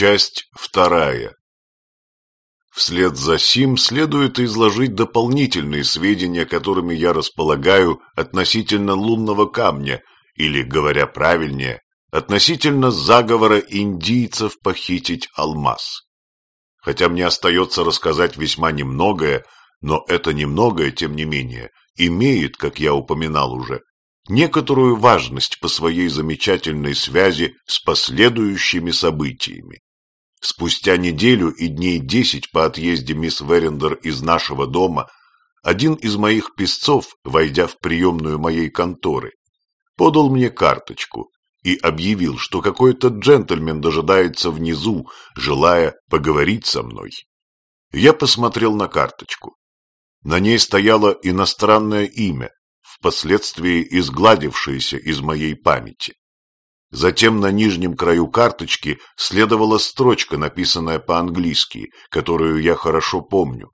Часть вторая. Вслед за сим следует изложить дополнительные сведения, которыми я располагаю относительно лунного камня, или, говоря правильнее, относительно заговора индийцев похитить алмаз. Хотя мне остается рассказать весьма немногое, но это немногое, тем не менее, имеет, как я упоминал уже, некоторую важность по своей замечательной связи с последующими событиями. Спустя неделю и дней десять по отъезде мисс Верендер из нашего дома, один из моих песцов, войдя в приемную моей конторы, подал мне карточку и объявил, что какой-то джентльмен дожидается внизу, желая поговорить со мной. Я посмотрел на карточку. На ней стояло иностранное имя, впоследствии изгладившееся из моей памяти. Затем на нижнем краю карточки следовала строчка, написанная по-английски, которую я хорошо помню.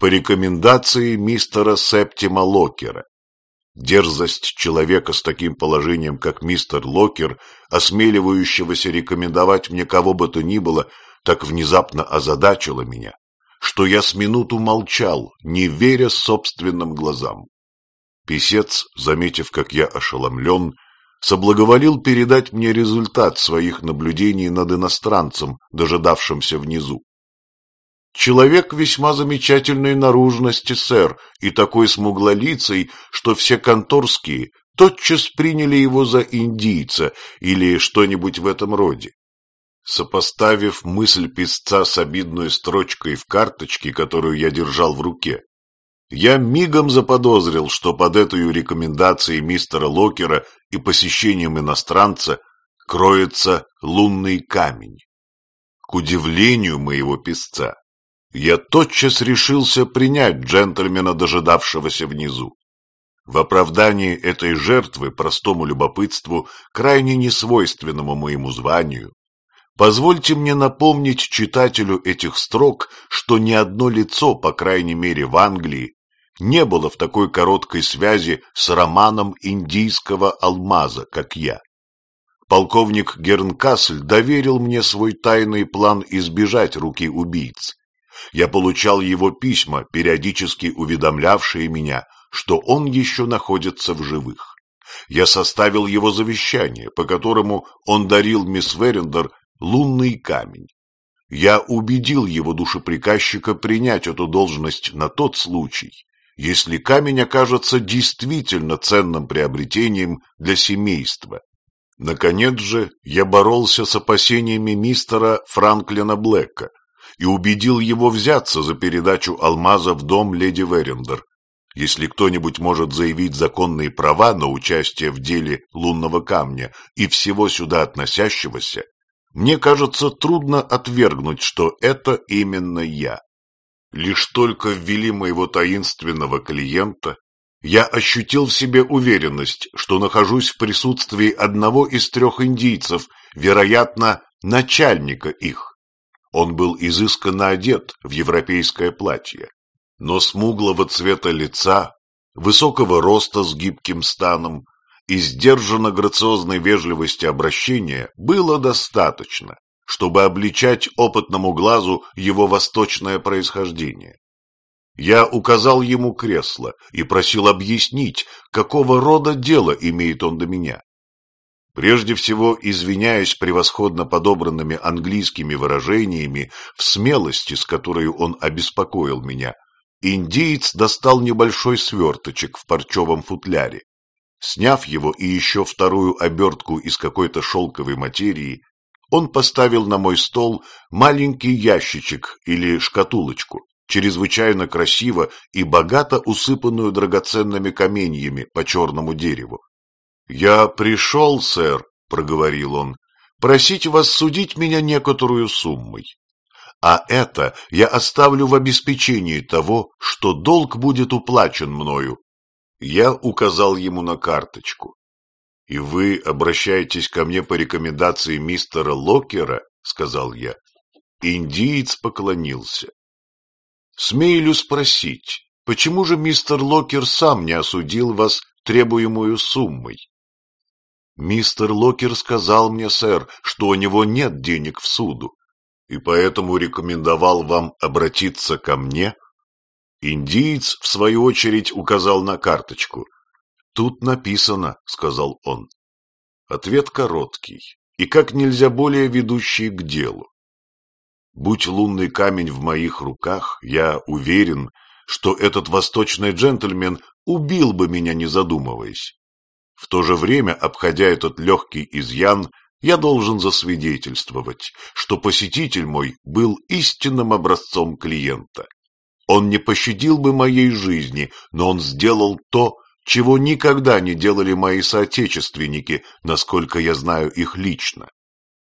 По рекомендации мистера Септима Локера. Дерзость человека с таким положением, как мистер Локер, осмеливающегося рекомендовать мне кого бы то ни было, так внезапно озадачила меня, что я с минуту молчал, не веря собственным глазам. Песец, заметив, как я ошеломлен, соблаговолил передать мне результат своих наблюдений над иностранцем, дожидавшимся внизу. Человек весьма замечательной наружности, сэр, и такой смуглолицей, что все конторские тотчас приняли его за индийца или что-нибудь в этом роде. Сопоставив мысль писца с обидной строчкой в карточке, которую я держал в руке, я мигом заподозрил, что под этой рекомендацией мистера Локера и посещением иностранца кроется лунный камень. К удивлению моего писца, я тотчас решился принять джентльмена, дожидавшегося внизу. В оправдании этой жертвы простому любопытству, крайне несвойственному моему званию, позвольте мне напомнить читателю этих строк, что ни одно лицо, по крайней мере в Англии, не было в такой короткой связи с романом индийского алмаза, как я. Полковник Гернкасль доверил мне свой тайный план избежать руки убийц. Я получал его письма, периодически уведомлявшие меня, что он еще находится в живых. Я составил его завещание, по которому он дарил мисс Верендер лунный камень. Я убедил его душеприказчика принять эту должность на тот случай, если камень окажется действительно ценным приобретением для семейства. Наконец же я боролся с опасениями мистера Франклина Блэка и убедил его взяться за передачу алмаза в дом леди Верендер. Если кто-нибудь может заявить законные права на участие в деле лунного камня и всего сюда относящегося, мне кажется трудно отвергнуть, что это именно я. Лишь только ввели моего таинственного клиента, я ощутил в себе уверенность, что нахожусь в присутствии одного из трех индийцев, вероятно, начальника их. Он был изысканно одет в европейское платье, но смуглого цвета лица, высокого роста с гибким станом и сдержанно грациозной вежливости обращения было достаточно, чтобы обличать опытному глазу его восточное происхождение. Я указал ему кресло и просил объяснить, какого рода дело имеет он до меня. Прежде всего, извиняясь превосходно подобранными английскими выражениями в смелости, с которой он обеспокоил меня, индиец достал небольшой сверточек в парчевом футляре. Сняв его и еще вторую обертку из какой-то шелковой материи, он поставил на мой стол маленький ящичек или шкатулочку, чрезвычайно красиво и богато усыпанную драгоценными каменьями по черному дереву. «Я пришел, сэр», — проговорил он, — «просить вас судить меня некоторую суммой. А это я оставлю в обеспечении того, что долг будет уплачен мною». Я указал ему на карточку. «И вы обращаетесь ко мне по рекомендации мистера Локера?» — сказал я. Индиец поклонился. «Смею спросить, почему же мистер Локер сам не осудил вас требуемую суммой?» «Мистер Локер сказал мне, сэр, что у него нет денег в суду, и поэтому рекомендовал вам обратиться ко мне? Индиец, в свою очередь, указал на карточку. «Тут написано», — сказал он. Ответ короткий и как нельзя более ведущий к делу. Будь лунный камень в моих руках, я уверен, что этот восточный джентльмен убил бы меня, не задумываясь. В то же время, обходя этот легкий изъян, я должен засвидетельствовать, что посетитель мой был истинным образцом клиента. Он не пощадил бы моей жизни, но он сделал то, чего никогда не делали мои соотечественники, насколько я знаю их лично.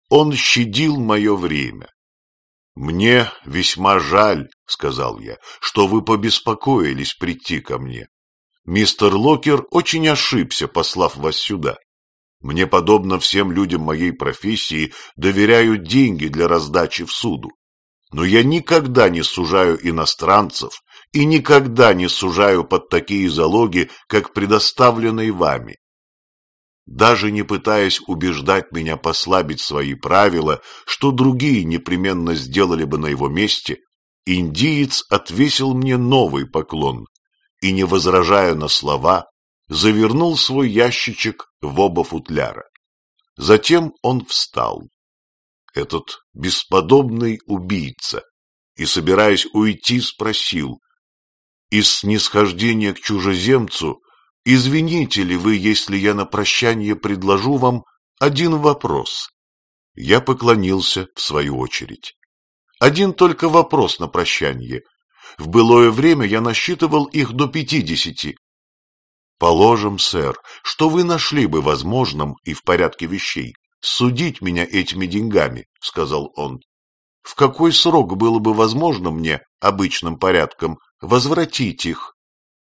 Он щадил мое время. «Мне весьма жаль», — сказал я, — «что вы побеспокоились прийти ко мне. Мистер Локер очень ошибся, послав вас сюда. Мне, подобно всем людям моей профессии, доверяют деньги для раздачи в суду. Но я никогда не сужаю иностранцев и никогда не сужаю под такие залоги, как предоставленные вами. Даже не пытаясь убеждать меня послабить свои правила, что другие непременно сделали бы на его месте, индиец отвесил мне новый поклон, и, не возражая на слова, завернул свой ящичек в оба футляра. Затем он встал. Этот бесподобный убийца, и, собираясь уйти, спросил, из снисхождения к чужеземцу, извините ли вы, если я на прощание предложу вам один вопрос? Я поклонился в свою очередь. Один только вопрос на прощание — в былое время я насчитывал их до пятидесяти. Положим, сэр, что вы нашли бы возможным и в порядке вещей судить меня этими деньгами, — сказал он. В какой срок было бы возможно мне, обычным порядком, возвратить их?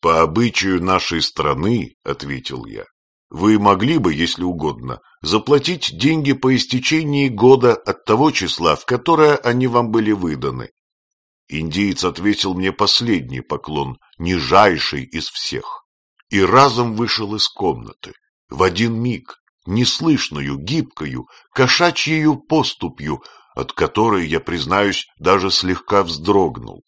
По обычаю нашей страны, — ответил я, — вы могли бы, если угодно, заплатить деньги по истечении года от того числа, в которое они вам были выданы. Индиец ответил мне последний поклон, нижайший из всех, и разом вышел из комнаты, в один миг, неслышную, гибкою, кошачьею поступью, от которой, я признаюсь, даже слегка вздрогнул.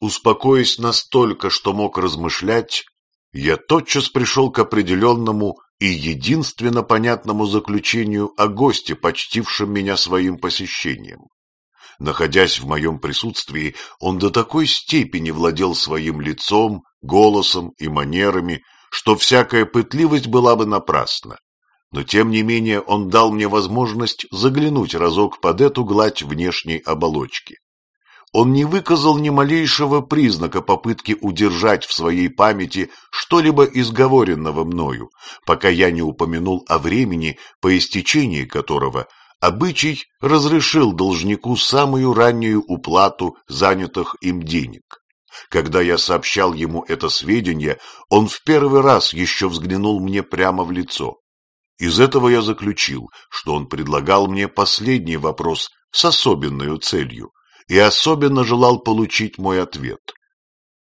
Успокоясь настолько, что мог размышлять, я тотчас пришел к определенному и единственно понятному заключению о госте, почтившем меня своим посещением. Находясь в моем присутствии, он до такой степени владел своим лицом, голосом и манерами, что всякая пытливость была бы напрасна. Но тем не менее он дал мне возможность заглянуть разок под эту гладь внешней оболочки. Он не выказал ни малейшего признака попытки удержать в своей памяти что-либо изговоренного мною, пока я не упомянул о времени, по истечении которого Обычай разрешил должнику самую раннюю уплату занятых им денег. Когда я сообщал ему это сведение, он в первый раз еще взглянул мне прямо в лицо. Из этого я заключил, что он предлагал мне последний вопрос с особенной целью и особенно желал получить мой ответ.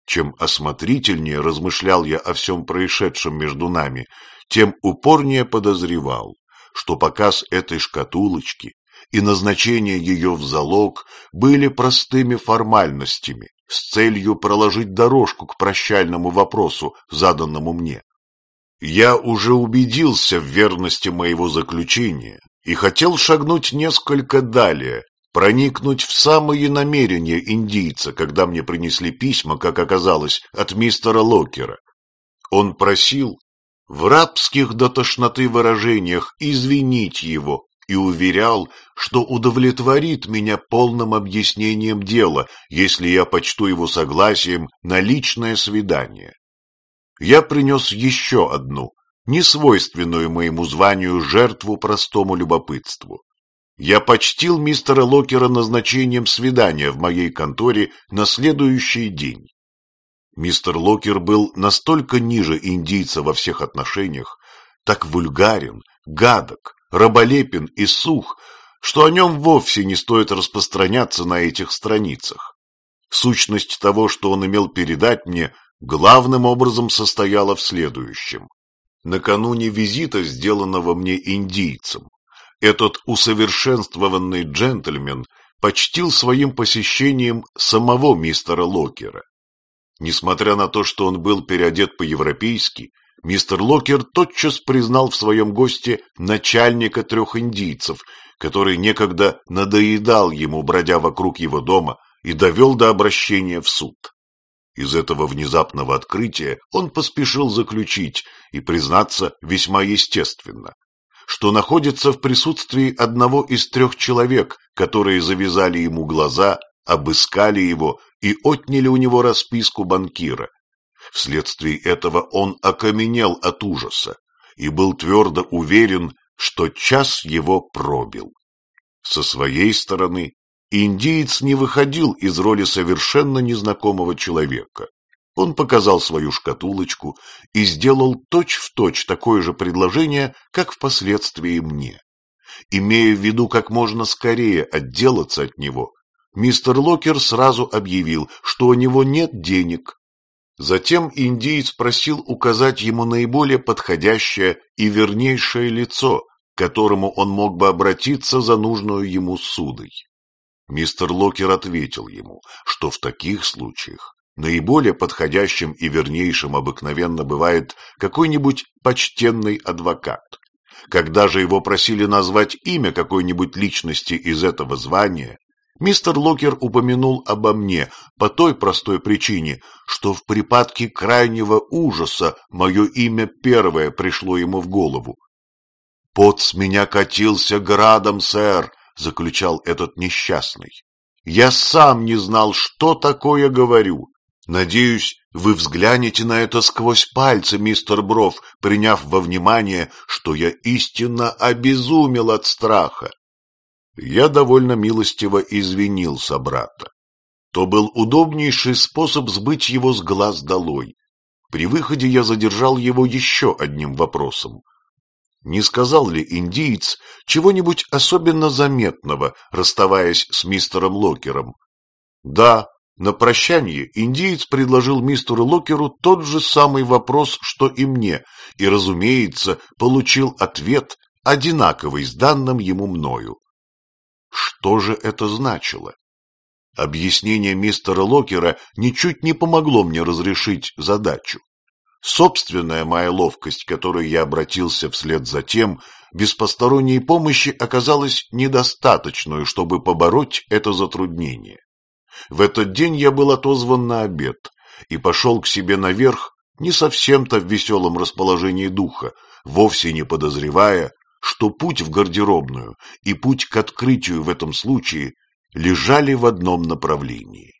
Чем осмотрительнее размышлял я о всем происшедшем между нами, тем упорнее подозревал, что показ этой шкатулочки и назначение ее в залог были простыми формальностями с целью проложить дорожку к прощальному вопросу, заданному мне. Я уже убедился в верности моего заключения и хотел шагнуть несколько далее, проникнуть в самые намерения индийца, когда мне принесли письма, как оказалось, от мистера Локера. Он просил, в рабских до тошноты выражениях извинить его и уверял, что удовлетворит меня полным объяснением дела, если я почту его согласием на личное свидание. Я принес еще одну, несвойственную моему званию жертву простому любопытству. Я почтил мистера Локера назначением свидания в моей конторе на следующий день. Мистер Локер был настолько ниже индийца во всех отношениях, так вульгарен, гадок, раболепен и сух, что о нем вовсе не стоит распространяться на этих страницах. Сущность того, что он имел передать мне, главным образом состояла в следующем. Накануне визита, сделанного мне индийцем, этот усовершенствованный джентльмен почтил своим посещением самого мистера Локера. Несмотря на то, что он был переодет по-европейски, мистер Локер тотчас признал в своем госте начальника трех индийцев, который некогда надоедал ему, бродя вокруг его дома, и довел до обращения в суд. Из этого внезапного открытия он поспешил заключить и признаться весьма естественно, что находится в присутствии одного из трех человек, которые завязали ему глаза, обыскали его и отняли у него расписку банкира. Вследствие этого он окаменел от ужаса и был твердо уверен, что час его пробил. Со своей стороны Индиец не выходил из роли совершенно незнакомого человека. Он показал свою шкатулочку и сделал точь-в-точь точь такое же предложение, как впоследствии мне. Имея в виду как можно скорее отделаться от него, мистер Локер сразу объявил, что у него нет денег. Затем индиец просил указать ему наиболее подходящее и вернейшее лицо, к которому он мог бы обратиться за нужную ему судой. Мистер Локер ответил ему, что в таких случаях наиболее подходящим и вернейшим обыкновенно бывает какой-нибудь почтенный адвокат. Когда же его просили назвать имя какой-нибудь личности из этого звания, мистер Локер упомянул обо мне по той простой причине, что в припадке крайнего ужаса мое имя первое пришло ему в голову. «Пот с меня катился градом, сэр», — заключал этот несчастный. «Я сам не знал, что такое говорю. Надеюсь, вы взглянете на это сквозь пальцы, мистер Бров, приняв во внимание, что я истинно обезумел от страха». Я довольно милостиво извинился брата. То был удобнейший способ сбыть его с глаз долой. При выходе я задержал его еще одним вопросом. Не сказал ли индиец чего-нибудь особенно заметного, расставаясь с мистером Локером? Да, на прощание индиец предложил мистеру Локеру тот же самый вопрос, что и мне, и, разумеется, получил ответ, одинаковый с данным ему мною. Что же это значило? Объяснение мистера Локера ничуть не помогло мне разрешить задачу. Собственная моя ловкость, которой я обратился вслед за тем, без посторонней помощи оказалась недостаточной, чтобы побороть это затруднение. В этот день я был отозван на обед и пошел к себе наверх не совсем-то в веселом расположении духа, вовсе не подозревая, что путь в гардеробную и путь к открытию в этом случае лежали в одном направлении.